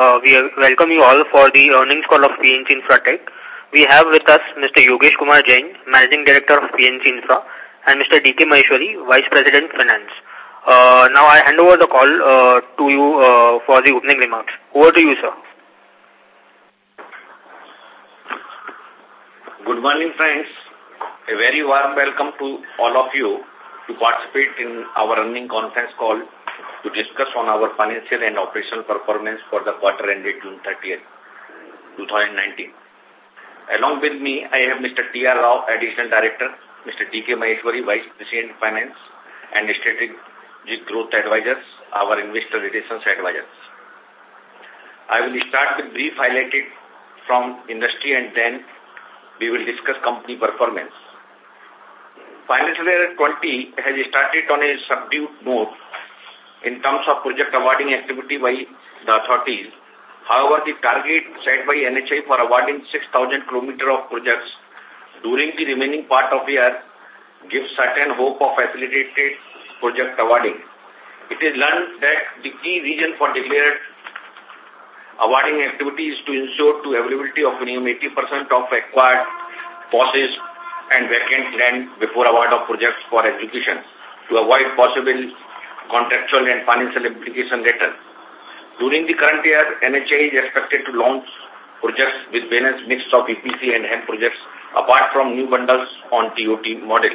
Uh, we welcome you all for the earnings call of PNC Infratech. We have with us Mr. Yogesh Kumar Jain, Managing Director of PNC Infra, and Mr. D.K. Maheshwari, Vice President Finance. Uh, now I hand over the call uh, to you uh, for the opening remarks. Over to you, sir. Good morning, friends. A very warm welcome to all of you to participate in our earning conference call to discuss on our financial and operational performance for the quarter ended June 30th, 2019. Along with me, I have Mr. T.R. Rao, Additional Director, Mr. D.K. Maheshwari, Vice President Finance and Strategic Growth Advisors, our Investor Relations Advisors. I will start with brief highlighted from industry and then we will discuss company performance. Financial year 20 has started on a subdued note in terms of project awarding activity by the authorities. However, the target set by NHAI for awarding 6,000 km of projects during the remaining part of the year gives certain hope of facilitated project awarding. It is learned that the key reason for declared awarding activity is to ensure to availability of minimum 80% of acquired POSES and vacant land before award of projects for execution to avoid possible contractual and financial implication later. During the current year, NHAI is expected to launch projects with balanced mix of EPC and HAM projects apart from new bundles on TOT model.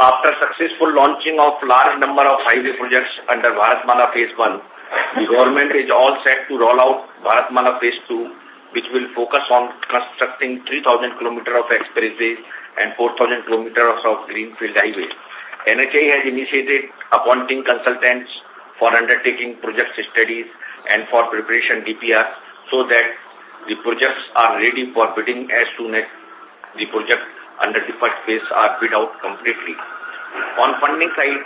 After successful launching of large number of highway projects under Bharatmala Phase 1, the government is all set to roll out Bharatmala Phase 2, which will focus on constructing 3,000 km of expressways and 4,000 km of greenfield highways. NHAI has initiated appointing consultants for undertaking project studies and for preparation DPR so that the projects are ready for bidding as soon as the project under the first phase are bid out completely. On funding side,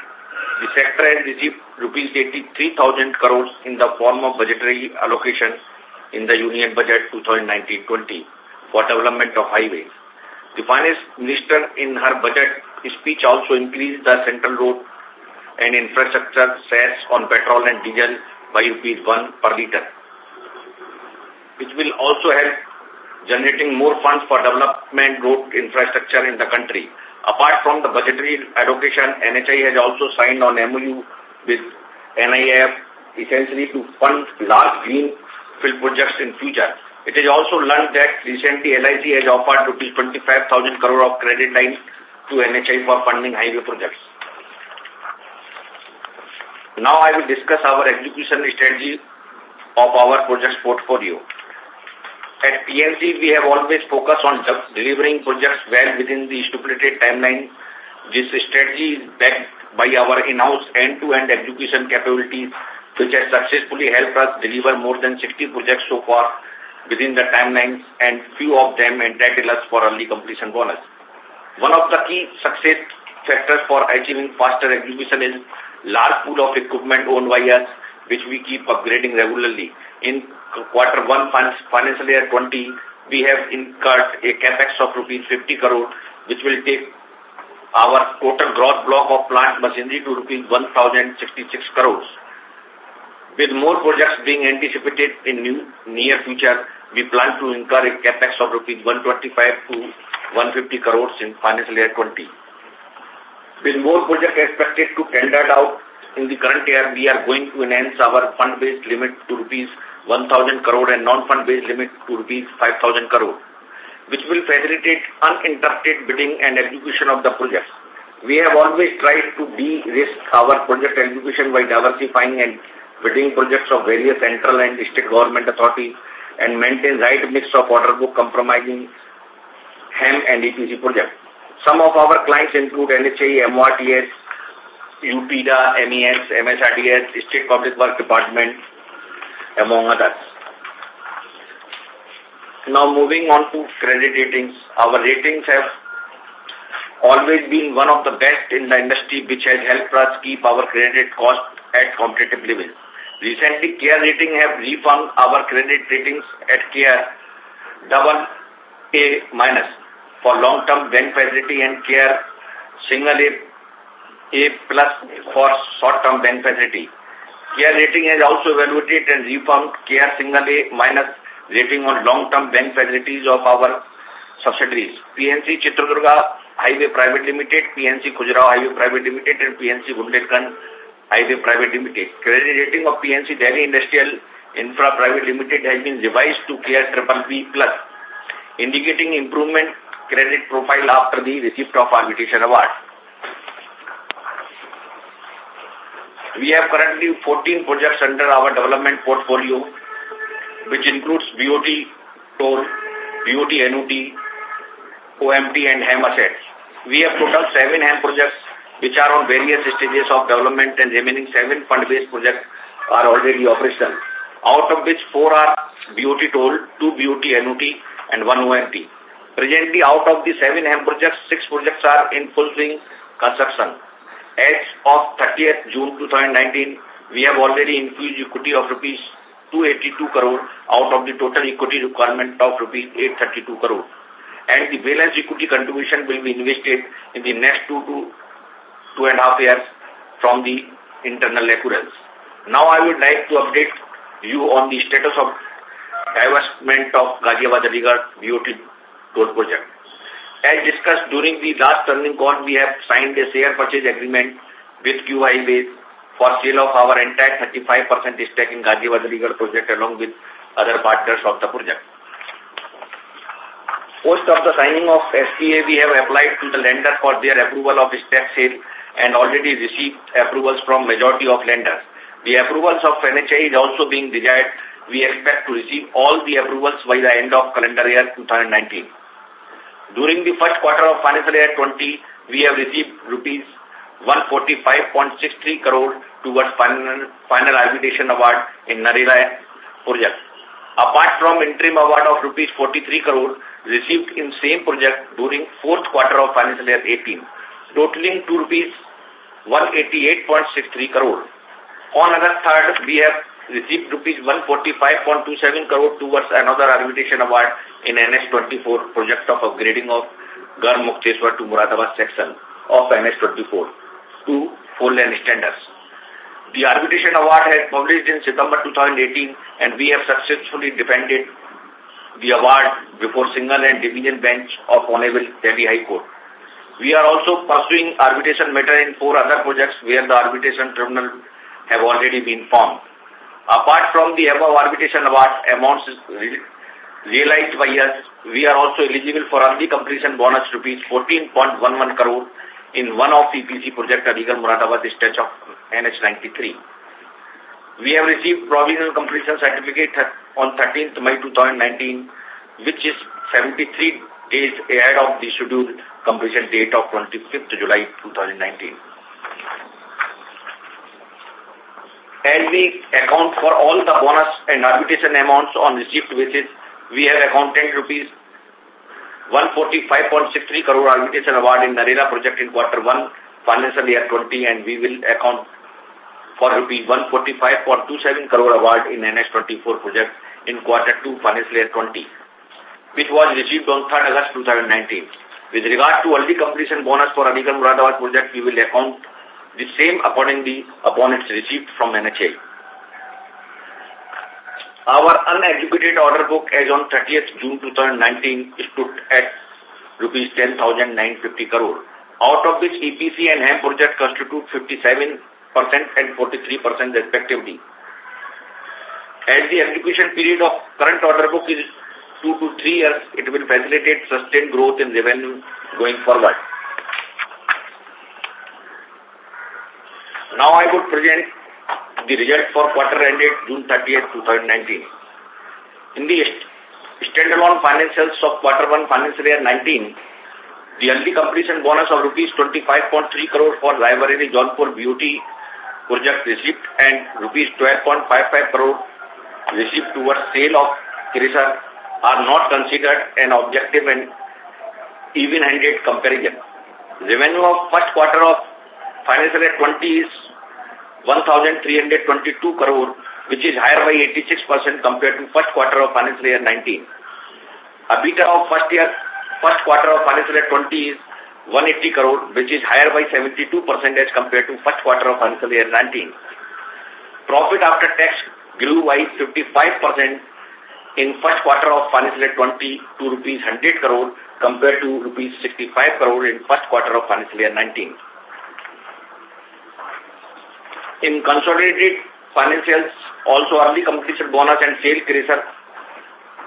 the sector has received rupees 83,000 crores in the form of budgetary allocation in the Union Budget 2019-20 for development of highways. The Finance Minister in her budget speech also increased the central road and infrastructure cess on petrol and diesel by rupees 1 per litre, which will also help generating more funds for development road infrastructure in the country. Apart from the budgetary allocation, NHAI has also signed on MOU with NIF essentially to fund large greenfield projects in future. It is also learned that recently LIC has offered rupees 25,000 crore of credit lines to NHAI for funding highway projects. Now I will discuss our execution strategy of our projects portfolio. At PNC, we have always focused on delivering projects well within the stipulated timeline. This strategy is backed by our in-house end-to-end execution capabilities, which has successfully helped us deliver more than 60 projects so far within the timelines and few of them entitled us for early completion bonus. One of the key success factors for achieving faster execution is large pool of equipment owned by us, which we keep upgrading regularly. In quarter one financial year 20, we have incurred a capex of rupees 50 crore, which will take our total gross block of plant machinery to rupees 1,066 crores. With more projects being anticipated in new, near future, we plan to incur a capex of rupees 125 to 150 crores in financial year 20. With more projects expected to tender out in the current year, we are going to enhance our fund-based limit to rupees 1,000 crore and non-fund-based limit to rupees 5,000 crore, which will facilitate uninterrupted bidding and execution of the projects. We have always tried to de-risk our project execution by diversifying and bidding projects of various central and state government authorities and maintain right mix of order book compromising HAM and EPC projects. Some of our clients include NHAI, MRTS, UPDA, MES, MSRDC, State Public Works Department, among others. Now moving on to credit ratings. Our ratings have always been one of the best in the industry which has helped us keep our credit cost at competitive levels. Recently, CARE Rating have reaffirmed our credit ratings at CARE double A minus for long-term bank facility and CARE single A, A plus for short-term bank facility. CARE Rating has also evaluated and reaffirmed CARE Single A minus rating on long-term bank facilities of our subsidiaries. PNC Chitradurga Highway Private Limited, PNC Khajuraho Highway Private Limited, and PNC Bundelkhand Highway Private Limited. Credit rating of PNC Delhi Industrial Infra Private Limited has been revised to CARE Triple B Plus, indicating improvement credit profile after the receipt of arbitration award. We have currently 14 projects under our development portfolio, which includes BOT toll, BOT annuity, OMT and HAM assets. We have total seven HAM projects which are on various stages of development and remaining seven fund-based projects are already operational, out of which four are BOT toll, two BOT annuity and one OMT. Presently, out of the seven HAM projects, six projects are in full swing construction. As of 30th June 2019, we have already infused equity of rupees 282 crore out of the total equity requirement of rupees 832 crore. And the balance equity contribution will be invested in the next two to two and a half years from the internal accruals. Now I would like to update you on the status of divestment of Ghaziabad-Aligarh BOT toll project. As discussed during the last earning call, we have signed a share purchase agreement with Q Highways for sale of our entire 35% stake in Ghaziabad-Aligarh project along with other partners of the project. Post of the signing of SPA, we have applied to the lender for their approval of stake sale and already received approvals from majority of lenders. The approvals of NHAI is also being desired. We expect to receive all the approvals by the end of calendar year 2019. During the first quarter of financial year 20, we have received rupees 145.63 crore towards final, final arbitration award in Narela project. Apart from interim award of rupees 43 crore received in same project during fourth quarter of financial year 18, totaling to rupees 188.63 crore. On August 3rd, we have received rupees 145.27 crore towards another arbitration award in NH24 project of upgrading of Garh Mukteshwar to Muradabad section of NH24 to four-lane standards. The arbitration award has published in September 2018 and we have successfully defended the award before single and division bench of Honorable Delhi High Court. We are also pursuing arbitration matter in four other projects where the arbitration tribunal have already been formed. Apart from the above arbitration award amounts realized by us, we are also eligible for early completion bonus rupees 14.11 crore in one of the EPC project Aligarh Muradabad stretch of NH93. We have received provisional completion certificate on 13th May 2019, which is 73 days ahead of the scheduled completion date of 25th July 2019. As we account for all the bonus and arbitration amounts on receipt basis, we have accounted rupees 145.63 crore arbitration award in Narela project in quarter 1 financial year 20 and we will account for rupees 145.27 crore award in NH24 project in quarter 2 financial year 20 which was received on 3rd August 2019. With regard to early completion bonus for Aligarh Muradabad project, we will account the same accordingly upon its receipt from NHAI. Our unexecuted order book as on 30th June 2019 stood at rupees 10,950 crore, out of which EPC and HAM project constitute 57% and 43% respectively. As the execution period of current order book is two to three years, it will facilitate sustained growth in revenue going forward. Now I would present the result for quarter ended June 30th, 2019. In the standalone financials of quarter 1 financial year 19, the early completion bonus of rupees 25.3 crore for Raebareli Jaunpur BOT project received and rupees 12.55 crore received towards sale of Kirisar are not considered an objective and even-handed comparison. Revenue of first quarter of financial year 20 is 1,322 crore, which is higher by 86% compared to first quarter of financial year 19. A EBITDA of first year, first quarter of financial year 20 is 180 crore, which is higher by 72% as compared to first quarter of financial year 19. Profit after tax grew by 55% in first quarter of financial year 20 to rupees 100 crore compared to rupees 65 crore in first quarter of financial year 19. In consolidated financials, also early completion bonus and sale creation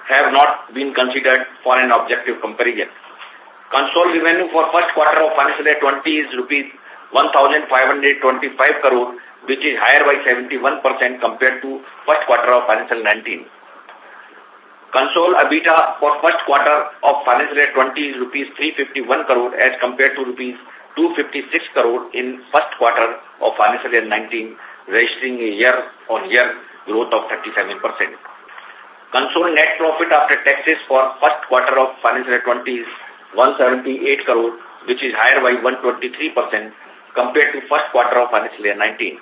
have not been considered for an objective comparison. Consolidated revenue for first quarter of financial year 20 is rupees 1,525 crore, which is higher by 71% compared to first quarter of financial 19. Consol EBITDA for first quarter of financial year 20 is rupees 351 crore as compared to rupees 256 crore in first quarter of financial year 19, registering a year-on-year growth of 37%. Consol net profit after taxes for first quarter of financial year 20 is 178 crore, which is higher by 123% compared to first quarter of financial year 19.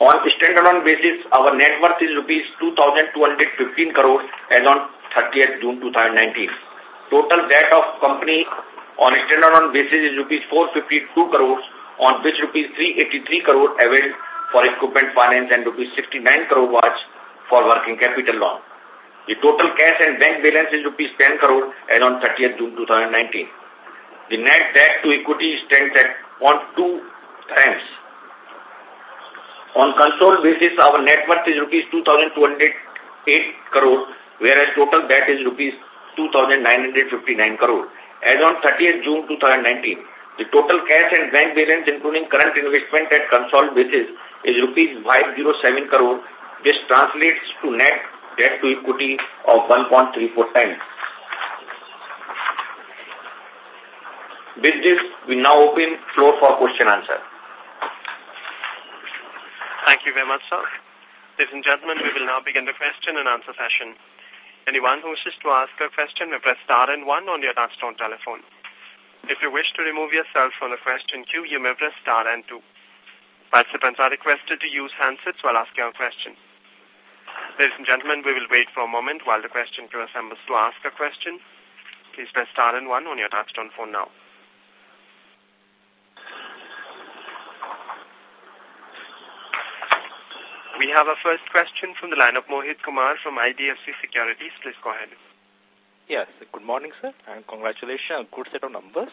On standalone basis, our net worth is rupees 2,215 crore as on 30th June 2019. Total debt of company on a standalone basis is rupees 452 crores, on which rupees 383 crore availed for equipment finance and rupees 69 crore was for working capital loan. The total cash and bank balance is rupees 10 crore as on 30th June 2019. The net debt to equity stands at 0.2 times on consol basis, our net worth is rupees 2,208 crore, whereas total debt is rupees 2,959 crore. As on 30th June 2019, the total cash and bank balance, including current investment at consolidated basis, is rupees 507 crore. This translates to net debt to equity of 1.34 times. With this, we now open floor for question answer. Thank you very much, sir. Ladies and gentlemen, we will now begin the question and answer session. Anyone who wishes to ask a question may press star and one on your touchtone telephone. If you wish to remove yourself from the question queue, you may press star and two. Participants are requested to use handsets while asking a question. Ladies and gentlemen, we will wait for a moment while the question queue assembles to ask a question. Please press star and one on your touchtone phone now. We have a first question from the line of Mohit Kumar from IDFC Securities. Please go ahead. Yes, good morning, sir, and congratulations on good set of numbers.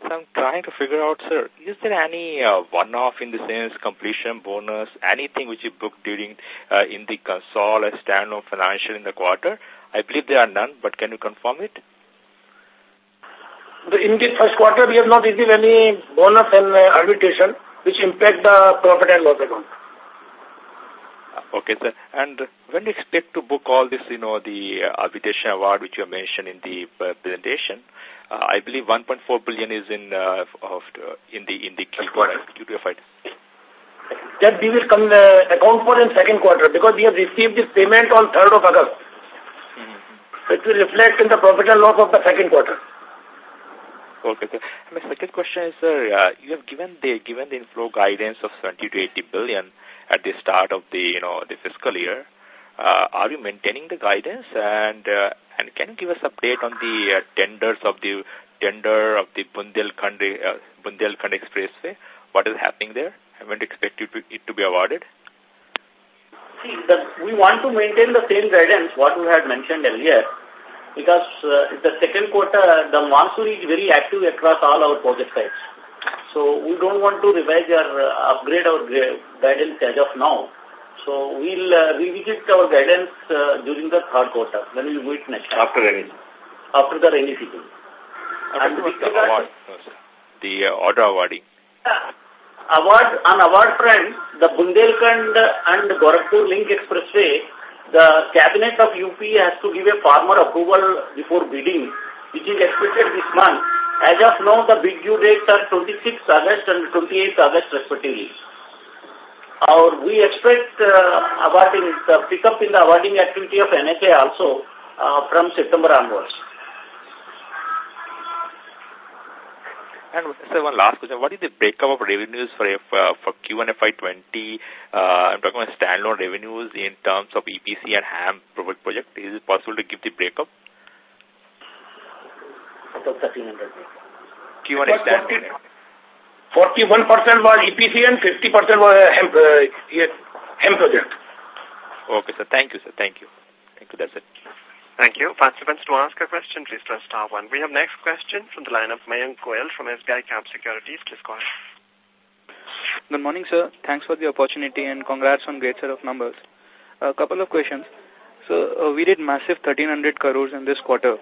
So I'm trying to figure out, sir, is there any uh, one-off in the sense completion bonus, anything which you booked during uh, in the consol or standalone financial in the quarter? I believe there are none, but can you confirm it? In the first quarter, we have not received any bonus and uh, arbitration which impact the profit and loss account. Okay, sir. And when do you expect to book all this, you know, the uh, arbitration award which you mentioned in the uh, presentation? Uh, I believe 1.4 billion is in uh, of uh, in the in the Q2 Q2 That we will come uh, account for in second quarter because we have received this payment on 3rd of August. Mm -hmm. It will reflect in the profit and loss of the second quarter. Okay, sir. My second question is, sir, uh, you have given the given the inflow guidance of 70 to 80 billion at the start of the, you know, the fiscal year. Uh, are you maintaining the guidance? And uh, and can you give us update on the uh, tenders of the tender of the Bundelkhand, uh, Bundelkhand Expressway? What is happening there? And when do expect it to, it to be awarded? See, the, we want to maintain the same guidance what we had mentioned earlier because uh, the second quarter, the monsoon is very active across all our project sites. So we don't want to revise or uh, upgrade our guidance as of now. So we'll uh, revisit our guidance uh, during the third quarter when we meet next time. After rainy After the rainy season. And the, award, the uh, order awarding. Uh, award, on award front, the Bundelkhand and Gorakhpur Link Expressway, the cabinet of UP has to give a formal approval before bidding, which is expected this month. As of now, the big due dates are 26 August and 28 August respectively. Our, we expect uh, awarding, the pickup in the awarding activity of NHAI also uh, from September onwards. And so one last question. What is the breakup of revenues for uh, for Q1 FY20? Uh, I'm talking about standalone revenues in terms of EPC and HAM project. Is it possible to give the breakup? About 1300 Q1 is 41% was EPC and 50% was HAM, uh, HAM project. Okay, sir. Thank you, sir. Thank you. Thank you. That's it. Thank you. Participants, to ask a question, please press star one. We have next question from the line of Mayank Goyal from SBI Cap Securities. Please go ahead. Good morning, sir. Thanks for the opportunity and congrats on great set of numbers. A couple of questions. So, uh, we did massive 1300 crores in this quarter.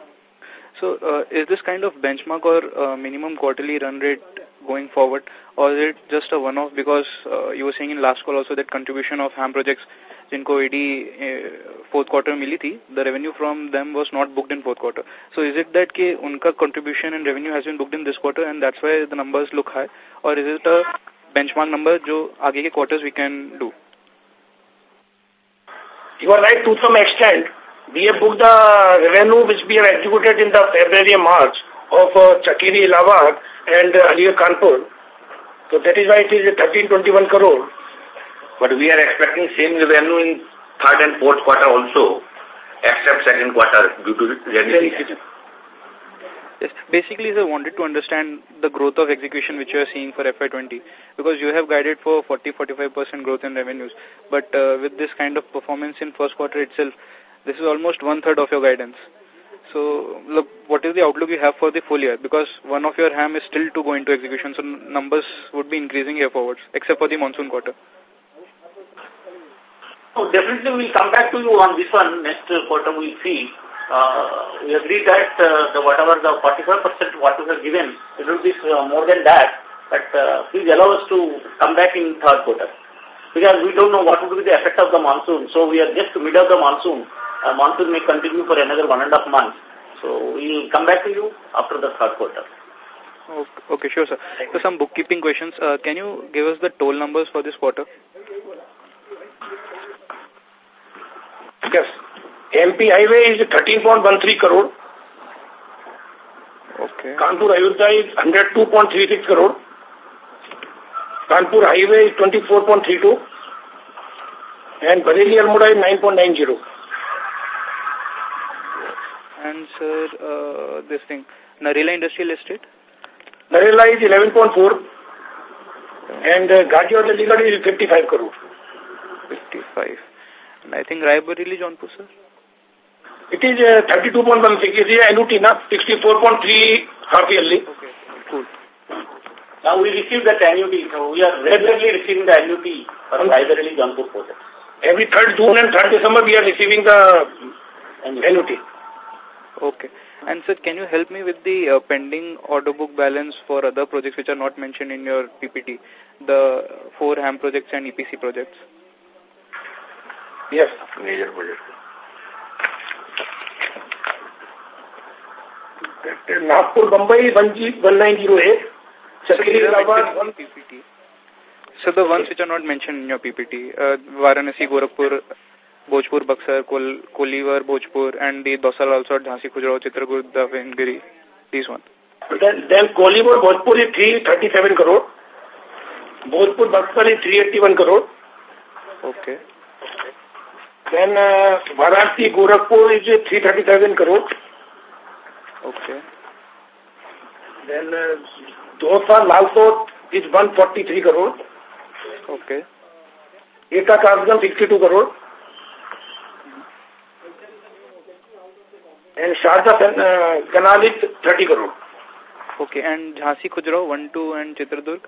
So, uh, is this kind of benchmark or uh, minimum quarterly run rate going forward, or is it just a one-off because uh, you were saying in last call also that contribution of HAM projects Jinko AD uh, fourth quarter mili thi, the revenue from them was not booked in fourth quarter. So is it that ke unka contribution and revenue has been booked in this quarter and that's why the numbers look high, or is it a benchmark number quarters we can do? You are right to some extent. We have booked the revenue which we have executed in the February and March of uh, Chakeri Allahabad and uh, Aligarh Kanpur. So that is why it is 1321 crore. But we are expecting same revenue in third and fourth quarter also, except second quarter due to rainy season. Yes. Basically, I wanted to understand the growth of execution which you are seeing for FY20 because you have guided for 40-45% growth in revenues. But uh, with this kind of performance in first quarter itself, this is almost one-third of your guidance. So, look, what is the outlook you have for the full year? Because one of your HAM is still to go into execution, so numbers would be increasing here forwards, except for the monsoon quarter. So definitely we'll come back to you on this one. Next quarter we'll see. Uh, we agree that uh, the whatever the 45% what we have given, it will be uh, more than that. But uh, please allow us to come back in third quarter. Because we don't know what would be the effect of the monsoon. So we are just mid of the monsoon. Uh, monsoon may continue for another one and a half months. So we'll come back to you after the third quarter. Okay, okay sure, sir. So some bookkeeping questions. Uh, can you give us the toll numbers for this quarter? Yes. MP Highway is 13.13 crore. Okay. Kanpur Ayodhya is 102.36 crore. Kanpur Highway is 24.32. And Bareilly Almora is 9.90. And sir, uh, this thing, Narela Industrial Estate? Narela is 11.4. And uh, Ghaziabad Aligarh is 55 crore. 55. And I think Raebareli Jaunpur, sir? It is uh, 32.16. It is annuity, na? 64.3 half yearly. Okay, cool. Now we receive that annuity. So we are regularly receiving the annuity for Raebareli Jaunpur project. Every 3rd June and 3rd December we are receiving the Annuity. annuity. Okay. And sir, can you help me with the uh, pending order book balance for other projects which are not mentioned in your PPT? The four HAM projects and EPC projects. Yes. Major project. Nagpur, Mumbai, 1908. Chakeri, Allahabad, one- PPT. So the ones which are not mentioned in your PPT, uh, Varanasi, Gorakhpur, Bhojpur, Buxar, Kol Kolivar, Bhojpur, and the Dosal also, at Jhansi, Khujrao, Chitragut, Davangiri, these one. Then, then Kolibor, Bhojpur is 337 crore. Bhojpur, Buxar is 381 crore. Okay. Then uh, Varanasi, Gorakhpur is 337 crore. Okay. Then uh, Dosa, Lalsot is 143 crore. Okay. Eta Kasgam 62 crore. And Sharda uh, Canal is 30 crore. Okay. And Jhansi, Khujrao, 1, 2, and Chitradurg?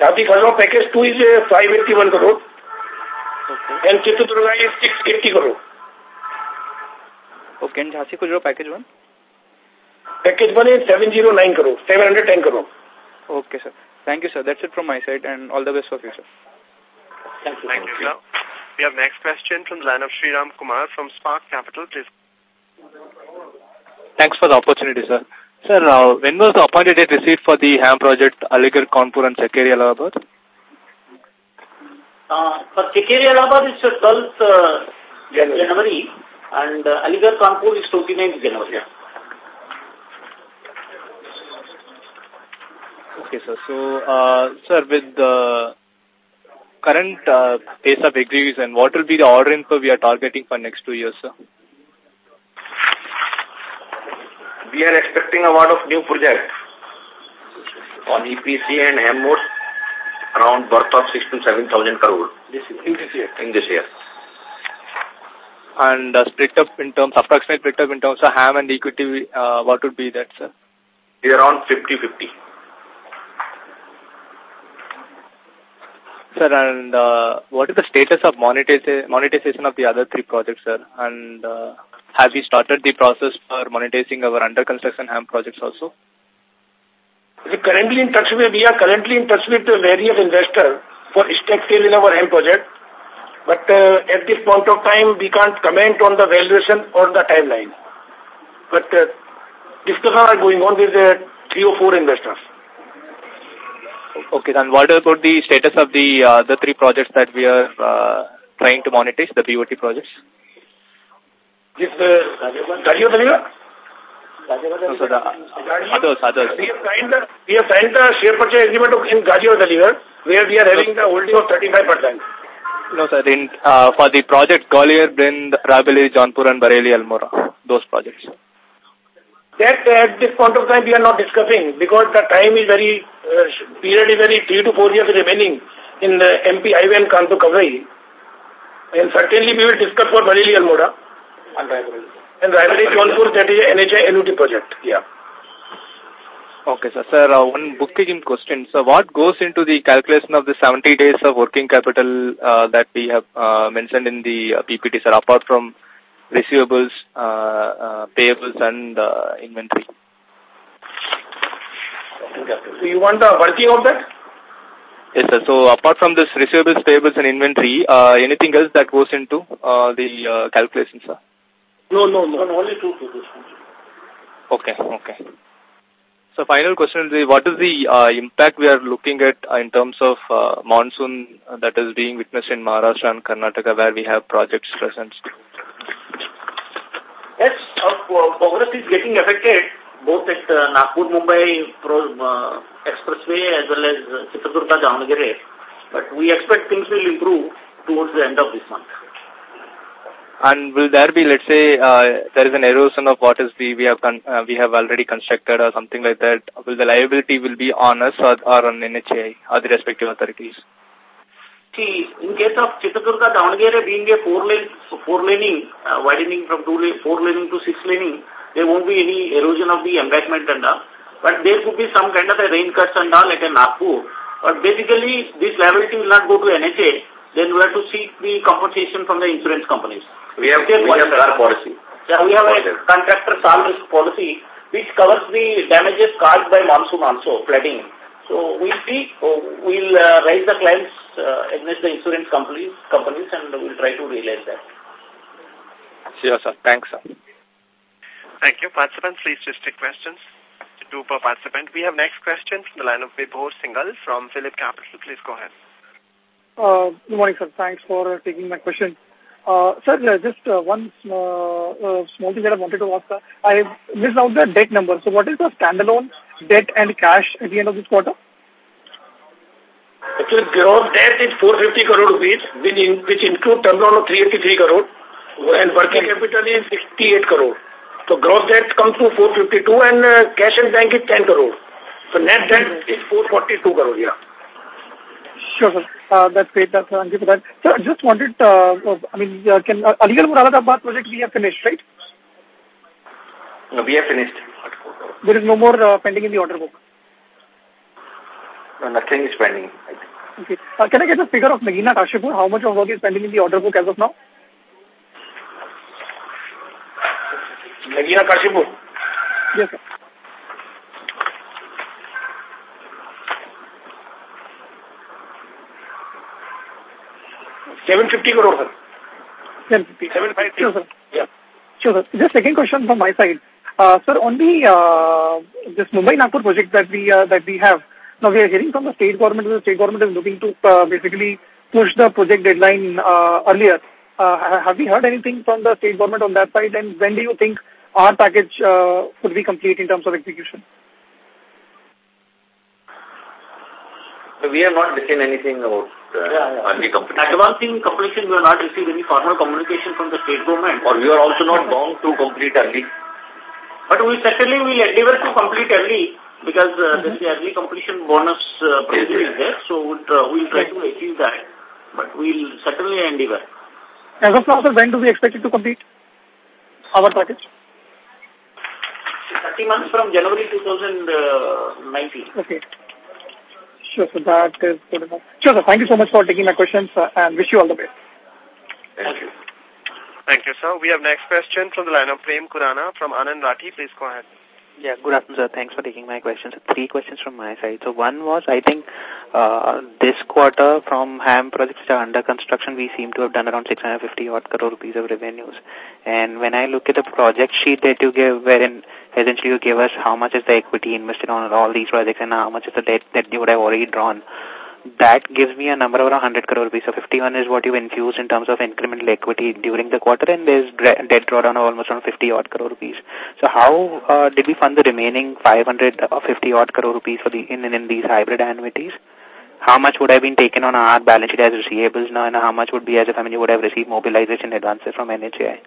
Jhansi Khajuraho package 2 is uh, 581 crore. Okay. And Chitradurga is 680 crore. Okay. And Jhansi, Khujrao package 1? Package 1 is 709 crore, 710 crore. Okay, sir. Thank you, sir. That's it from my side, and all the best for you, future. Thank you. Thank you, sir. We have next question from the line of Sriram Kumar from Spark Capital. Please. Thanks for the opportunity, sir. Sir, uh, when was the appointed date received for the HAM project Aligarh, Kanpur and Chakeri Allahabad? Uh, for Chakeri Allahabad it's uh, 12th uh, January. January and uh, Aligarh Kanpur is 29th January. Okay, sir. So, uh, sir, with the current uh, pace of execution, and what will be the order inflow we are targeting for next two years, sir? we are expecting a lot of new project on EPC and HAM around worth of 6 to 7,000 crore This is in this year. in this year. And uh, split up in terms, approximate split up in terms of ham and equity, uh, what would be that, sir? It's around 50-50. Sir, and uh, what is the status of monetization, of the other three projects, sir? And uh, have we started the process for monetizing our under construction HAM projects also? We currently in touch with, we are currently in touch with various investors for stake sale in our HAM project. But uh, at this point of time, we can't comment on the valuation or the timeline. But uh, discussions are going on with uh, three or four investors. Okay, and what about the status of the uh, the three projects that we are uh, trying to monetize, the BOT projects? This uh, No, sir, the others, others. We have signed the, we have signed the share purchase agreement in Ghaziabad Aligarh, where we are having the holding of 35%. No, sir, in, uh, for the project Gwalior, Bhind, Raebareli, Jaunpur and Bareilly, Almora, those projects. That at this point of time we are not discussing because the time is very, uh, period is very three to four years remaining in the MP Highway and Kanpur Kavai. And certainly we will discuss for Bareilly Almora. And Raibari. And Raibari Jaunpur, that is NHI annuity project. Yeah. Okay, sir. Sir, uh, one bookkeeping question. So what goes into the calculation of the 70 days of working capital uh, that we have uh, mentioned in the uh, PPT, sir, apart from receivables, uh, uh, payables and uh, inventory? So you want the working of that? Yes, sir. So apart from this receivables, payables and inventory, uh, anything else that goes into uh, the uh, calculation, sir? No, no, no. only two figures. Okay, okay. So final question is, what is the uh, impact we are looking at uh, in terms of uh, monsoon that is being witnessed in Maharashtra and Karnataka where we have projects present? Yes, uh, progress is getting affected both at uh, Nagpur-Mumbai uh, expressway as well as uh, Chitradurga-Davangere. But we expect things will improve towards the end of this month. And will there be, let's say, uh, there is an erosion of what is the we have con uh, we have already constructed or something like that? Will the liability will be on us or, or on NHA or the respective authorities? See, in case of Chitradurga Davangere being a four lane, four laning, uh, widening from two lane, four laning to six laning, there won't be any erosion of the embankment and all. But there could be some kind of a rain cuts and all at a Nagpur. But basically, this liability will not go to NHA. Then we have to seek the compensation from the insurance companies. We have, we have our policy. Yeah, we have a contractor SAL risk policy which covers the damages caused by monsoon also, flooding. So we'll see, oh, we'll uh, raise the claims uh, against the insurance companies, companies and we'll try to realize that. Sure, sir. Thanks, sir. Thank you. Participants, please restrict questions to two per participant. We have next question from the line of Vibhor Singhal from PhillipCapital. Please go ahead. Uh, good morning, sir. Thanks for uh, taking my question. Uh, sir, uh, just uh, one uh, uh, small thing that I wanted to ask. I missed out the debt number. So what is the standalone debt and cash at the end of this quarter? Actually, gross debt is 450 crore rupees, which, in, which include term loan of 383 crore and working capital is 68 crore. So gross debt comes to 452 and uh, cash and bank is 10 crore. So net debt is 442 crore, yeah. Sure, sir. Uh, that's great. That's, thank you for that. Sir, I just wanted, uh, I mean, uh, can uh, Aligarh Muradabad project we have finished, right? No, we have finished. There is no more uh, pending in the order book. No, nothing is pending. Okay. Uh, can I get the figure of Nagina Kashipur? How much of work is pending in the order book as of now? Nagina Kashipur. Yes, sir. Seven fifty crore, sir. Then, Seven five Sure, sir. Yeah. Sure, sir. Just second question from my side. Uh, sir, on the uh, this Mumbai Nagpur project that we uh, that we have, now we are hearing from the state government that the state government is looking to uh, basically push the project deadline uh, earlier. Uh, have we heard anything from the state government on that side? And when do you think our package uh, would be complete in terms of execution? We have not seen anything about uh, Yeah, yeah. early company. Advancing completion, we have not received any formal communication from the state government. Or we are also not bound to complete early. But we certainly will endeavor to complete early because uh, mm -hmm. this early completion bonus uh, provision is there. So we'll, uh, we'll try to achieve that. But we'll certainly endeavor. As of now, sir, when do we expect it to complete our package? 30 months from January 2019. Okay. Sure, so that is good enough. Sure, sir. Thank you so much for taking my questions uh, and wish you all the best. Thank you. Thank you, sir. We have next question from the line of Prem Khurana from Anand Rathi. Please go ahead. Yeah, good afternoon, sir. Thanks for taking my questions. Three questions from my side. So one was, I think, uh, this quarter from HAM projects that are under construction, we seem to have done around 650 odd crore rupees of revenues. And when I look at the project sheet that you give, wherein essentially you give us how much is the equity invested on all these projects and how much is the debt that you would have already drawn, that gives me a number of around 100 crore rupees. So 51 is what you infused in terms of incremental equity during the quarter and there's debt drawdown of almost around 50 odd crore rupees. So how uh, did we fund the remaining 550 odd crore rupees for the in, in these hybrid annuities? How much would have been taken on our balance sheet as receivables now and how much would be as if I mean you would have received mobilization advances from NHAI?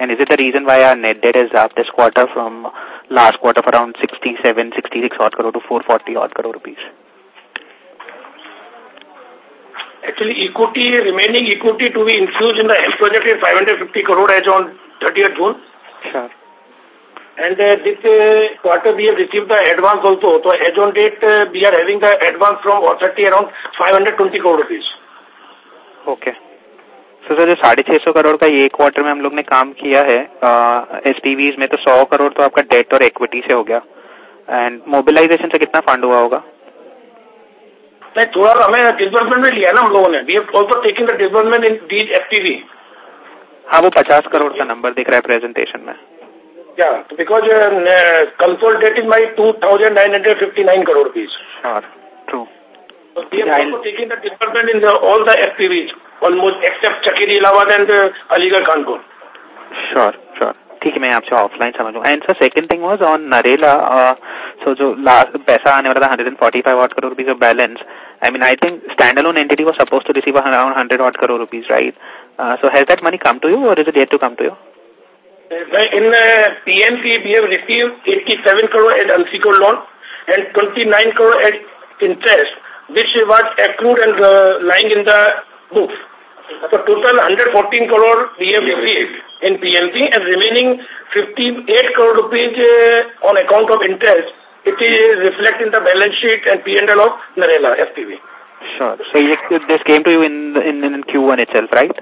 And is it the reason why our net debt is up this quarter from last quarter of around 67, 66 odd crore to 440 odd crore rupees? Actually, equity, remaining equity to be infused in the health project is 550 crore as on 30th June. Sure. And uh, this uh, quarter we have received the advance also. So as on date, uh, we are having the advance from authority around 520 crore rupees. Okay. So sir जो साढ़े छह सौ करोड़ का ये quarter में हम लोग ने काम किया है एस में तो सौ करोड़ तो आपका डेट और इक्विटी से हो गया एंड मोबिलाइजेशन से कितना फंड हुआ होगा नहीं थोड़ा हमें डिसबर्समेंट में लिया ना हम लोगों ने। We also taking the disbursement in these FTV हाँ वो पचास करोड़ का नंबर दिख रहा है प्रेजेंटेशन में। या because consolidated is my two thousand nine hundred fifty nine crore rupees true taken the disbursement in the, all the FPVs, almost except Chakiri, Ilawad and uh, Aligarh, Kanpur. Sure, sure. ठीक है मैं आपसे offline समझ लूँ and sir second thing was on Narela so जो last पैसा आने वाला था hundred and forty five crore rupees of balance I mean, I think standalone entity was supposed to receive around 100 odd crore rupees, right? Uh, so has that money come to you or is it yet to come to you? In uh, the PNC, we have received 87 crore at unsecured loan and 29 crore at interest, which was accrued and uh, lying in the books. So total 114 crore we have received in PNC and remaining 58 crore rupees uh, on account of interest it is reflected in the balance sheet and P&L of Narela SPV. Sure. So this came to you in, in, in Q1 itself, right?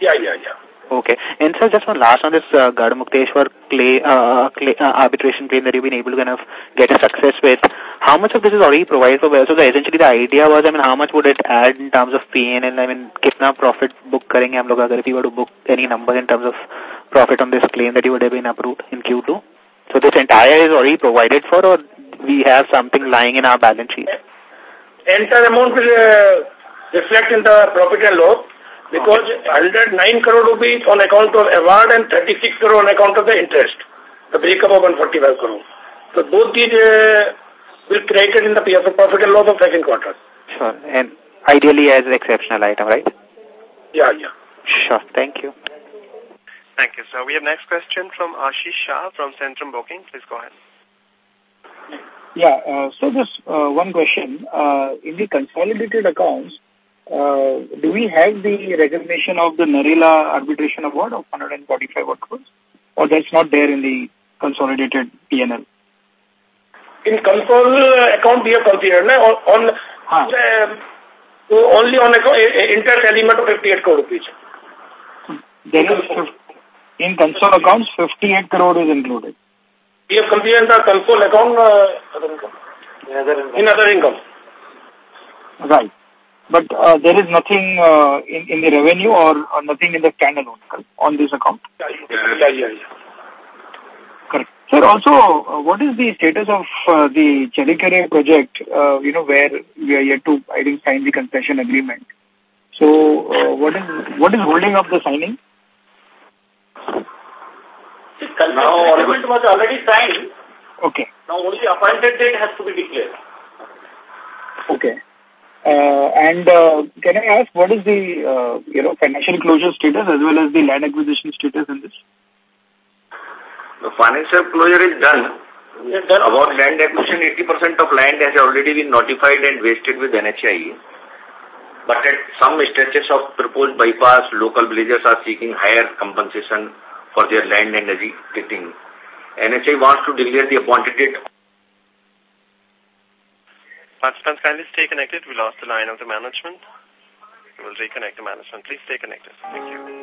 Yeah, yeah, yeah. Okay. And sir, just one last on this uh, Garhmukteshwar clay, uh, clay, uh, arbitration claim that you've been able to kind of get a success with. How much of this is already provided for? So the, essentially the idea was, I mean, how much would it add in terms of PN and I mean, kitna profit book karenge hum log agar if you were to book any number in terms of profit on this claim that you would have been approved in Q2? So this entire is already provided for or we have something lying in our balance sheet? Entire amount will uh, reflect in the profit and loss because 109 crore rupees on account of award and 36 crore on account of the interest, the breakup of 145 crore. So both these uh, will created in the PF profit and loss of second quarter. Sure. And ideally as an exceptional item, right? Yeah, yeah. Sure. Thank you. Thank you, sir. We have next question from Ashish Shah from Centrum Broking. Please go ahead. Yeah, uh, so just uh, one question. Uh, in the consolidated accounts, uh, do we have the recognition of the Narela arbitration award of 145 crores? Or that's not there in the consolidated PNL? In consolidated account, we have considered na, on, on huh. uh, only on account, interest element of 58 crore rupees. There is, in consol accounts, 58 crore is included. We have considered the consol account uh, other income. In other income. In other income. Right. But uh, there is nothing uh, in, in the revenue or, or nothing in the standalone on this account? Yeah, yeah, yeah. yeah. Correct. Sir, also, uh, what is the status of uh, the Challakere project, uh, you know, where we are yet to, I think, sign the concession agreement? So, uh, what is what is holding up the signing? The concession agreement was already signed. Okay. Now only appointed date has to be declared. Okay. Uh, and uh, can I ask what is the uh, you know financial closure status as well as the land acquisition status in this? The financial closure is done. done. About land acquisition, 80% of land has already been notified and vested with NHI. But at some stretches of proposed bypass, local villagers are seeking higher compensation for their land and energy agitating. NHAI wants to declare the appointed date. Participants, kindly stay connected. We lost the line of the management. We will reconnect the management. Please stay connected. Thank you.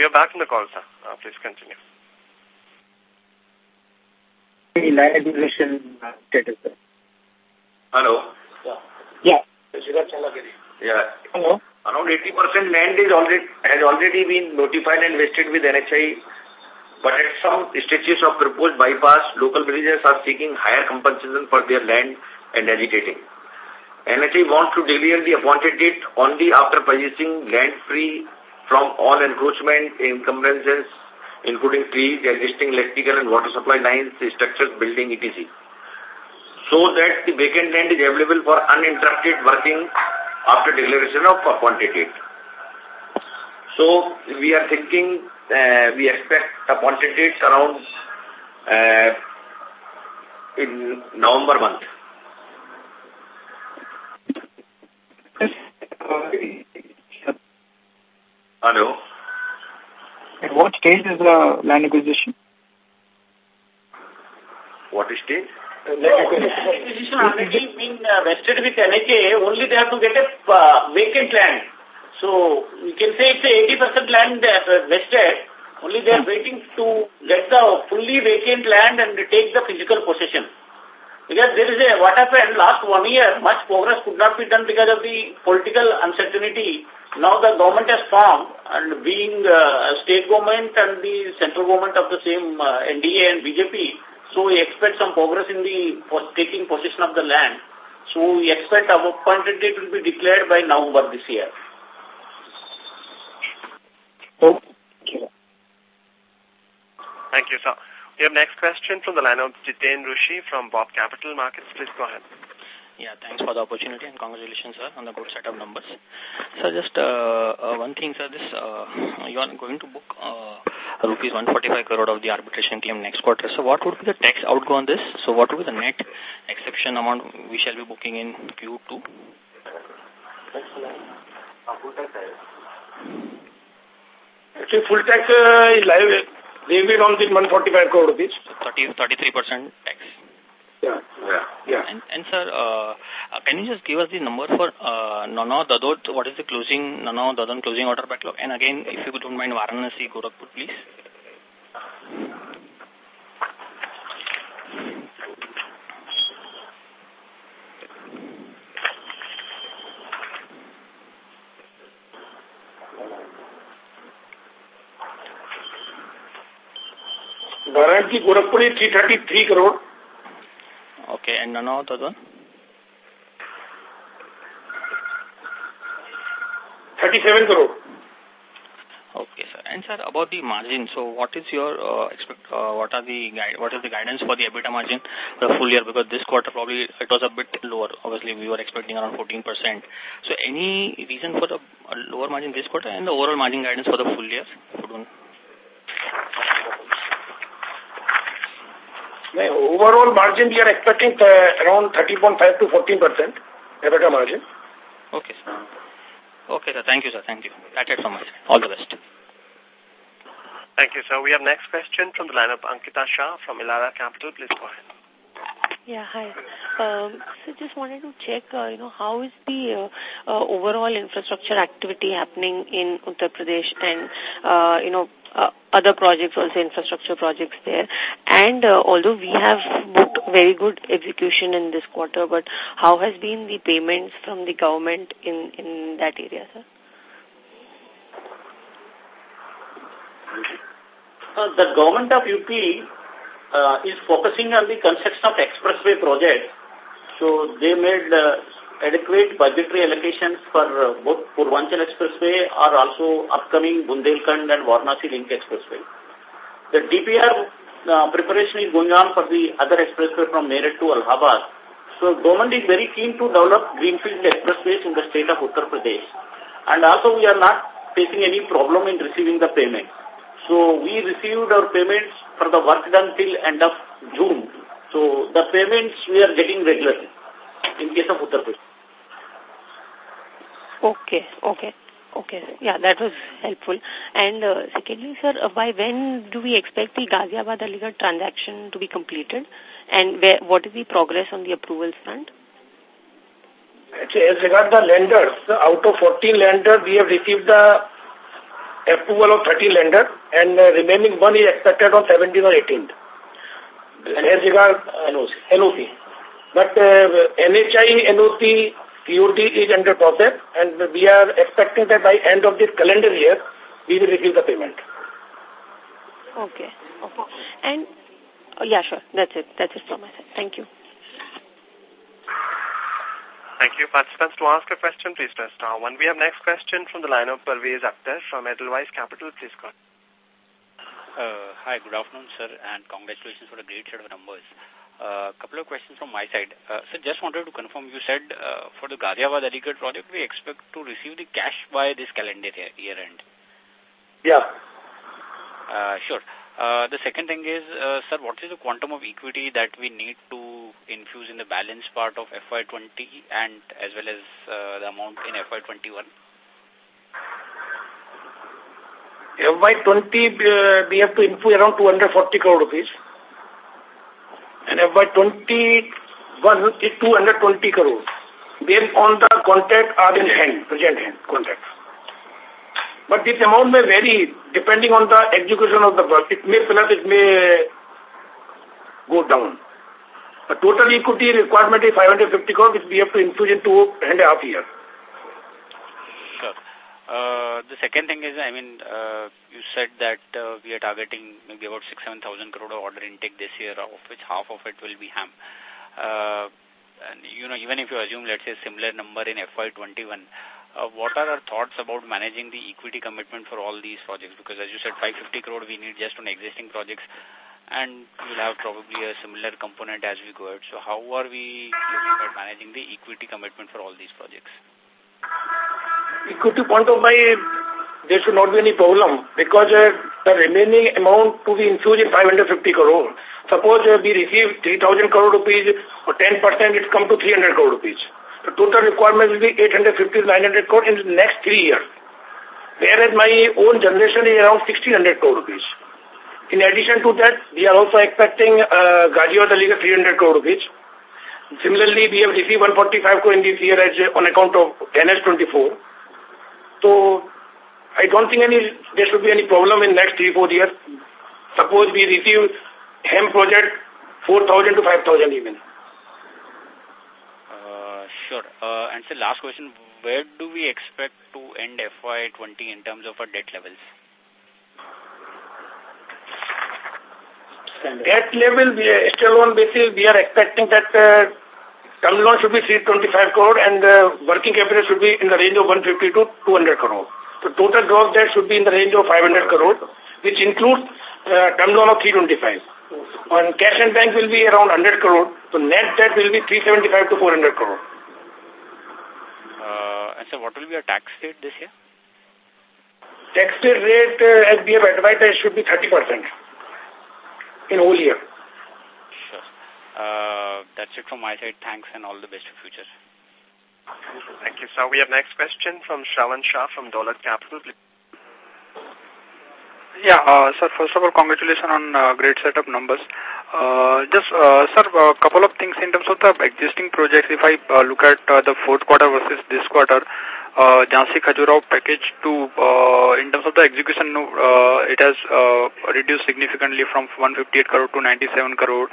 We are back in the call, sir. Uh, please continue. The land acquisition status. Hello? Yeah. Yeah. Hello? Around 80% land is already, has already been notified and vested with NHAI. But at some stretches of proposed bypass, local villagers are seeking higher compensation for their land and agitating. NHAI wants to declare the appointed date only after purchasing land free from all encroachment, encumbrances, including trees, existing electrical and water supply lines, structures, building, etc. So that the vacant land is available for uninterrupted working after declaration of appointed date. So we are thinking, uh, we expect appointed dates around uh, in November month. Hello? At what stage is the land acquisition? What stage? Land acquisition already been uh, vested with NHAI, only they have to get a uh, vacant land. So, you can say it's a 80% land uh, vested, only they are waiting to get the fully vacant land and take the physical possession. Because there is a, what happened last one year, much progress could not be done because of the political uncertainty. Now the government has formed and being uh, state government and the central government of the same uh, NDA and BJP, so we expect some progress in the taking possession of the land. So we expect our appointed date will be declared by November this year. Okay. Thank you, sir. We have next question from the line of Jiten Rushi from Bob Capital Markets. Please go ahead. Yeah, thanks for the opportunity and congratulations, sir, on the good set of numbers. So just uh, uh, one thing, sir, this uh, you are going to book uh, rupees 145 crore of the arbitration claim next quarter. So what would be the tax outgo on this? So what would be the net exception amount we shall be booking in Q2? Actually, full tax uh, is live, levied on the 145 crore rupees. So 30, 33% tax. Yeah. Yeah. Yeah. And, and sir, uh, uh, can you just give us the number for uh, Nana Dadot? What is the closing Nana Dadan closing order backlog? And again, if you don't mind, Varanasi, Gorakhpur, please. Varanasi, Gorakhpur is 333 crore. Okay, and Nana Dadan? 37 crore. Okay, sir. And sir, about the margin, so what is your uh, expect? Uh, what are the guide? What is the guidance for the EBITDA margin for the full year? Because this quarter probably it was a bit lower. Obviously, we were expecting around 14 percent. So, any reason for the lower margin this quarter and the overall margin guidance for the full year? If you don't- The overall margin we are expecting uh, around 30.5 to 14 percent EBITDA margin. Okay, sir. Okay, sir. Thank you, sir. Thank you. That's it from my side. All the best. Thank you, sir. We have next question from the line of Ankita Shah from Elara Capital. Please go ahead. Yeah, hi. Um, so just wanted to check, uh, you know, how is the uh, uh, overall infrastructure activity happening in Uttar Pradesh and, uh, you know, uh, other projects, also infrastructure projects there. And uh, although we have booked very good execution in this quarter, but how has been the payments from the government in, in that area, sir? Uh, the government of UP uh, is focusing on the construction of expressway projects. So they made uh, adequate budgetary allocations for uh, both Purvanchal Expressway or also upcoming Bundelkhand and Varanasi Link Expressway. The DPR uh, preparation is going on for the other expressway from Meerut to Allahabad. So government is very keen to develop greenfield expressways in the state of Uttar Pradesh. And also we are not facing any problem in receiving the payments. So we received our payments for the work done till end of June. So the payments we are getting regularly in case of Uttar Pradesh. Okay, okay. Okay, yeah, that was helpful. And uh, secondly, sir, uh, by when do we expect the Ghaziabad Aligarh transaction to be completed? And where, what is the progress on the approvals front? Actually, as regard the lenders, out of 14 lenders, we have received the approval of 13 lenders and uh, remaining one is expected on 17 or 18th. As regard NOC. NOC. But uh, NHAI, NOC, COD is under process and we are expecting that by end of this calendar year, we will receive the payment. Okay. Okay. And, oh, yeah, sure. That's it. That's it from my side. Thank you. Thank you. Participants, to ask a question, please press star one. We have next question from the line of Parvez Akhtar from Edelweiss Capital. Please go uh, Hi, good afternoon, sir, and congratulations for a great set of numbers. A uh, couple of questions from my side. Uh, so just wanted to confirm, you said uh, for the Ghaziabad Aligarh project, we expect to receive the cash by this calendar year, year end. Yeah. Uh, sure. Uh, the second thing is, uh, sir, what is the quantum of equity that we need to infuse in the balance part of FY20 and as well as uh, the amount in FY21? FY20, uh, we have to infuse around 240 crore rupees and FY21 is 220 crores based on the contract are in hand, present hand contract. But this amount may vary depending on the execution of the work. It may plus, it may go down. The total equity requirement is 550 crores, which we have to infuse in two and a half years. Uh, the second thing is, I mean, uh, you said that uh, we are targeting maybe about 6 7,000 crore order intake this year, of which half of it will be HAM. Uh, and, you know, even if you assume, let's say, similar number in FY21, uh, what are our thoughts about managing the equity commitment for all these projects? Because as you said, 550 crore we need just on existing projects and we'll have probably a similar component as we go ahead. So how are we looking at managing the equity commitment for all these projects? Equity point of view, there should not be any problem because uh, the remaining amount to be infused in 550 crore. Suppose uh, we receive 3,000 crore rupees or 10%, it come to 300 crore rupees. The total requirement will be 850 900 crore in the next three years. Whereas my own generation is around 1600 crore rupees. In addition to that, we are also expecting uh, Ghaziabad Aligarh 300 crore rupees. Similarly, we have received 145 crore in this year as, uh, on account of NS24. So I don't think any there should be any problem in next three, four years. Suppose we receive HAM project 4,000 to 5,000 even. Uh, sure. Uh, and so last question, where do we expect to end FY20 in terms of our debt levels? Debt level, we are still on basis, we are expecting that uh, Term loan should be 325 crore and uh, working capital should be in the range of 150 to 200 crore. So total gross debt should be in the range of 500 crore, which includes uh, term loan of 325. And cash and bank will be around 100 crore. So net debt will be 375 to 400 crore. Uh, and so what will be your tax rate this year? Tax rate, uh, as we have advised, should be 30% in whole year. Uh, that's it from my side. Thanks and all the best for future. Thank you, sir. We have next question from Shravan Shah from Dolat Capital. Please. Yeah, uh, sir, first of all, congratulations on uh, great set of numbers. Uh, just, uh, sir, a couple of things in terms of the existing projects. If I uh, look at uh, the fourth quarter versus this quarter, uh, Jhansi Khajuraho package 2, uh, in terms of the execution, uh, it has uh, reduced significantly from 158 crore to 97 crore.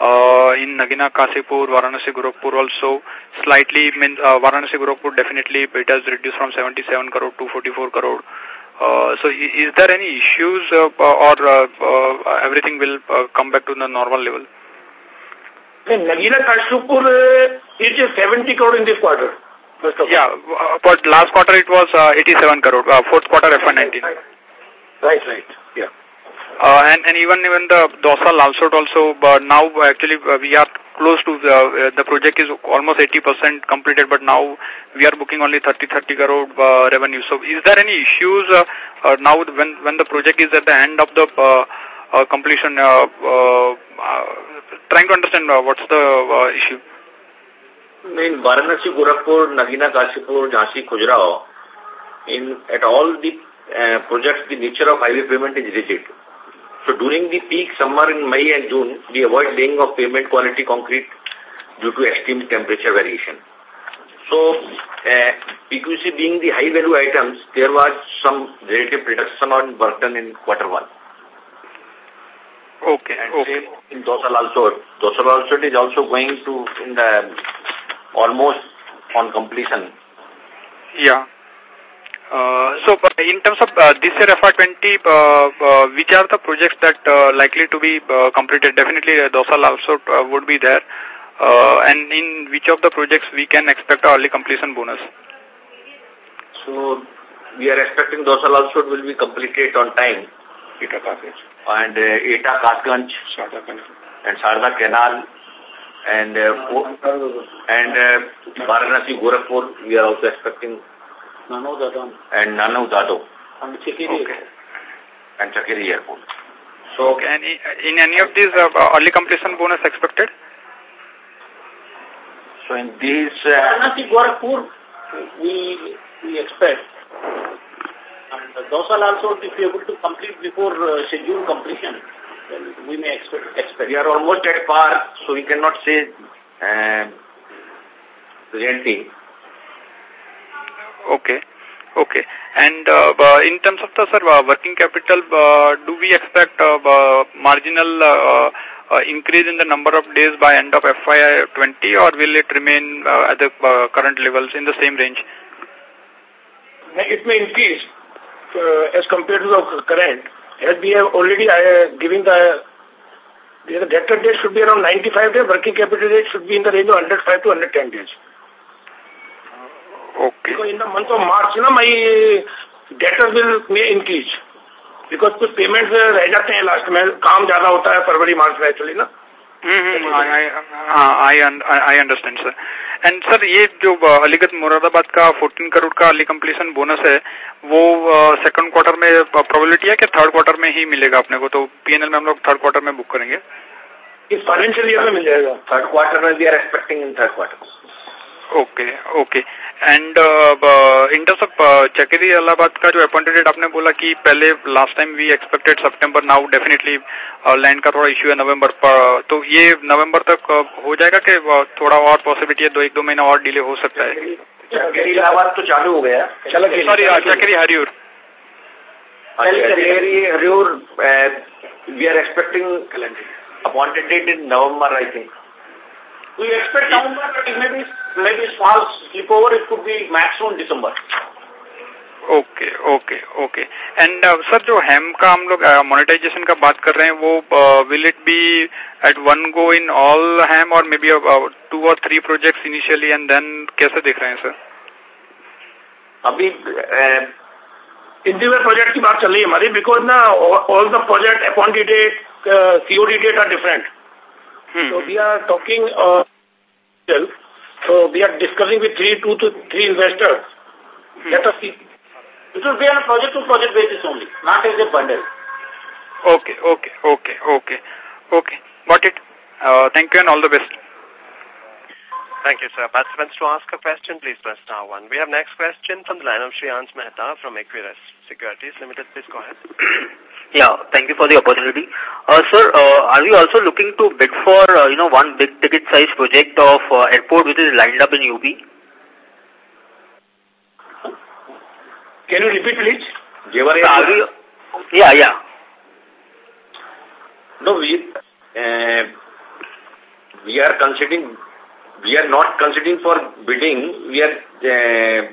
Uh, in Nagina Kashipur, Varanasi Gorakhpur also slightly, mean, uh, Varanasi Gorakhpur definitely it has reduced from 77 crore to 44 crore. Uh, so is there any issues uh, or uh, uh, everything will uh, come back to the normal level? In Nagina Kashipur uh, it is 70 crore in this quarter. Yeah, uh, but last quarter it was uh, 87 crore, uh, fourth quarter FY19. Right, right. Uh, and, and even even the Dausa Lalsot also, but now actually uh, we are close to the, uh, the project is almost 80% completed, but now we are booking only 30 30 crore uh, revenue. So is there any issues uh, uh, now when when the project is at the end of the uh, uh, completion? Trying to understand what's the issue. In Varanasi, Gorakhpur, Nagina, Kashipur, Jhansi, Khajuraho, in at all the projects, the nature of highway payment is rigid. So during the peak summer in May and June, we avoid laying of pavement quality concrete due to extreme temperature variation. So, uh, PQC being the high value items, there was some relative reduction on work done in quarter one. Okay, and okay. In Dausa Lalsot, Dausa Lalsot is also going to in the almost on completion. Yeah. Uh, so, uh, in terms of uh, this year FY20, uh, uh, which are the projects that uh, likely to be uh, completed? Definitely, uh, Dausa Lalsot uh, would be there. Uh, and in which of the projects we can expect early completion bonus? So, we are expecting Dausa Lalsot will be completed on time. Etah Kasganj. And uh, Etah Kasganj. And Sarda Canal. And uh, and uh, Varanasi Gorakhpur, we are also expecting. Nano Dadam. And Nano Dado. And Chakeri. Okay. And Chakeri Airport. So, okay, and in any of these uh, early completion bonus expected? So, in these... Uh, Varanasi Gorakhpur, we, we expect. And uh, Dausa Lalsot, if we are able to complete before uh, scheduled completion, then we may expect, expect. We are almost at par, so we cannot say uh, presently. Okay. Okay. And uh, in terms of the sir, uh, working capital, uh, do we expect uh, marginal uh, uh, increase in the number of days by end of FY20 or will it remain uh, at the current levels in the same range? It may increase as compared to the current. As we have already given the, the debtor days should be around 95 days, working capital days should be in the range of 105 to 110 days. Okay. Because in the month of March, you know, my debtors will may increase. Because कुछ payments रह जाते हैं last में काम ज़्यादा होता है फरवरी मार्च में एक्चुअली ना I understand, sir. And sir, ये जो अलीगढ़ मुरादाबाद का 14 करोड़ का अर्ली कंप्लीशन बोनस है वो सेकंड क्वार्टर में प्रोबेबिलिटी है कि थर्ड क्वार्टर में ही मिलेगा अपने को तो पीएनएल में हम लोग थर्ड क्वार्टर में बुक करेंगे इस फाइनेंशियल ईयर में मिल जाएगा थर्ड क्वार्टर में we are expecting in third quarter okay okay and in terms of Chakeri Allahabad का जो अपॉइंटेड डेट आपने बोला कि पहले last time we expected September now definitely land का थोड़ा इश्यू है नवंबर पर। तो ये नवंबर तक uh, हो जाएगा कि uh, थोड़ा और पॉसिबिलिटी है दो एक दो महीना और डिले हो सकता है? चकेरी इलाहाबाद तो चालू हो गया। Sorry Chakeri Hariyur Chakeri Hariyur we are expecting appointed date in November I think We expect November, but it may be, maybe small slip over, it could be maximum December. Okay okay okay and sir जो HAM का हम लोग monetization का बात कर रहे हैं वो will it be at one go in all HAM और मे बी टू और three projects initially and then कैसे देख रहे हैं सर अभी इंडिविजुअल प्रोजेक्ट की बात चल रही है हमारी बिकॉज़ ना all the project appointed date COD date are different Hmm. So we are talking, uh, so we are discussing with three, two to three investors. Hmm. Let us see. It will be on a project-to-project basis only, not as a bundle. Okay, okay, okay, okay, okay. Got it. Uh, thank you and all the best. Thank you, sir. Participants, to ask a question, please press star one. We have next question from the line of Shriyans Mehta from Equirus Securities Limited. Please go ahead. Yeah, thank you for the opportunity. Uh, sir, uh, are we also looking to bid for, uh, you know, one big ticket size project of uh, airport which is lined up in UP? Can you repeat please? Jewar Are we, yeah, yeah. No, we, uh, we are considering, we are not considering for bidding, we are uh,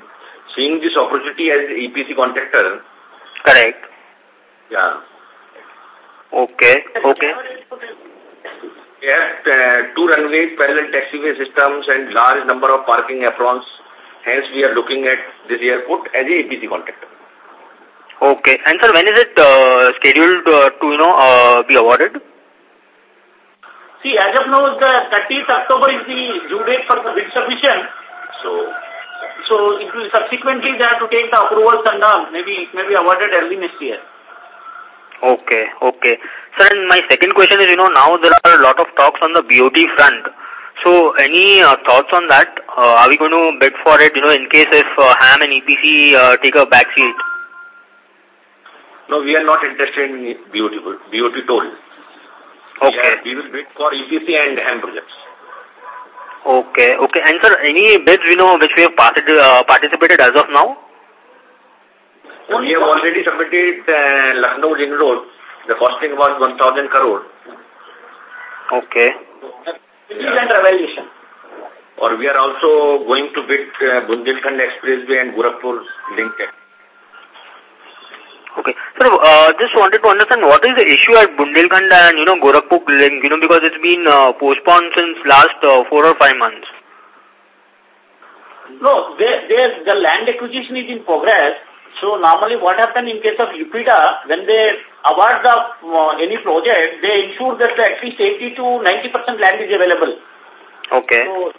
seeing this opportunity as EPC contractor Correct. Yeah. Okay, okay. We have uh, two runways, parallel taxiway systems and large number of parking aprons. Hence, we are looking at this airport as a EPC contractor. Okay. And sir, when is it uh, scheduled uh, to, you know, uh, be awarded? See, as of now, the 30th October is the due date for the bid submission. So, so it will subsequently they have to take the approvals and all. Maybe it may be awarded early next year. Okay, okay. Sir, and my second question is, you know, now there are a lot of talks on the BOT front. So, any uh, thoughts on that? Uh, are we going to bid for it, you know, in case if uh, HAM and EPC uh, take a back seat? No, we are not interested in BOT, BOT toll. Okay. We, we will bid for EPC and HAM projects. Okay, okay. And sir, any bids, you know, which we have partic uh, participated as of now? We have already submitted uh, Lucknow Ring Road. The costing was 1,000 crore. Okay. Yeah. and evaluation. Or we are also going to bid uh, Bundelkhand Expressway and Gorakhpur link. Okay. Sir, uh, just wanted to understand what is the issue at Bundelkhand and, you know, Gorakhpur link, you know, because it's been uh, postponed since last uh, four or five months. No, there, there, the land acquisition is in progress. So normally what happens in case of UPIDA, when they award the uh, any project, they ensure that at least 80 to 90% land is available. Okay. So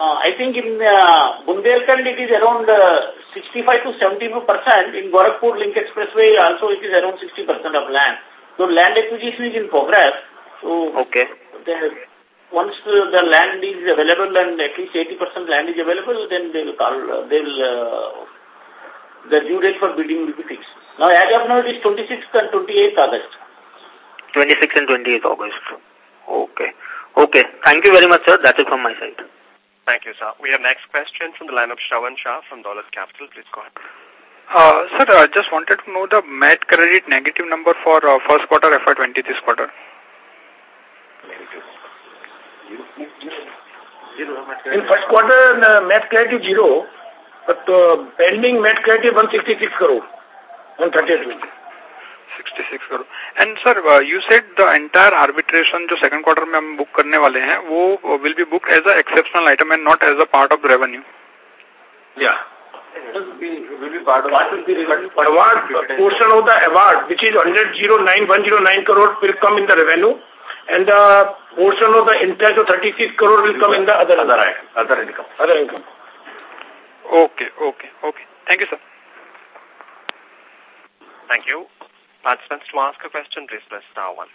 uh, I think in uh, Bundelkhand it is around uh, 65 to 75 percent. In Gorakhpur Link Expressway also it is around 60 percent of land. So land acquisition is in progress. So okay. The, once the, the land is available and at least 80 percent land is available, then they will call. Uh, they will. Uh, the due date for bidding will be fixed. Now, as of now, it is 26th and 28th August. 26th and 28th August. Okay. Okay. Thank you very much, sir. That's it from my side. Thank you, sir. We have next question from the line of Shravan Shah from Dolat Capital. Please go ahead. Uh, sir, I uh, just wanted to know the MAT credit negative number for uh, first quarter FY20 this quarter. In first quarter, uh, MAT credit is zero. But uh, pending MAT credit 166 crore on 30th 66 crore and sir you said the entire arbitration जो second quarter में हम book करने वाले हैं वो will be book as a exceptional item and not as a part of revenue या award portion of the award which is 109,109 crore will come in the revenue and the portion of the interest of 36 crore will come in the other other item, other income other income okay okay okay thank you sir thank you Participants, to ask a question, please press star one.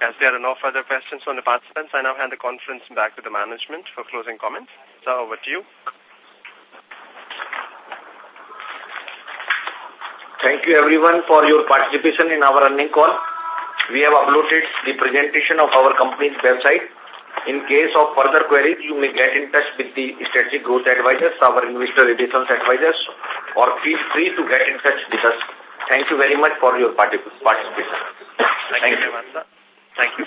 As there are no further questions from the participants, I now hand the conference back to the management for closing comments. So, over to you. Thank you everyone for your participation in our earning call. We have uploaded the presentation of our company's website. In case of further queries, you may get in touch with the Strategic Growth Advisors, our Investor Relations Advisors, or feel free to get in touch with us. Thank you very much for your participation. Thank, Thank you very much, sir. Thank you.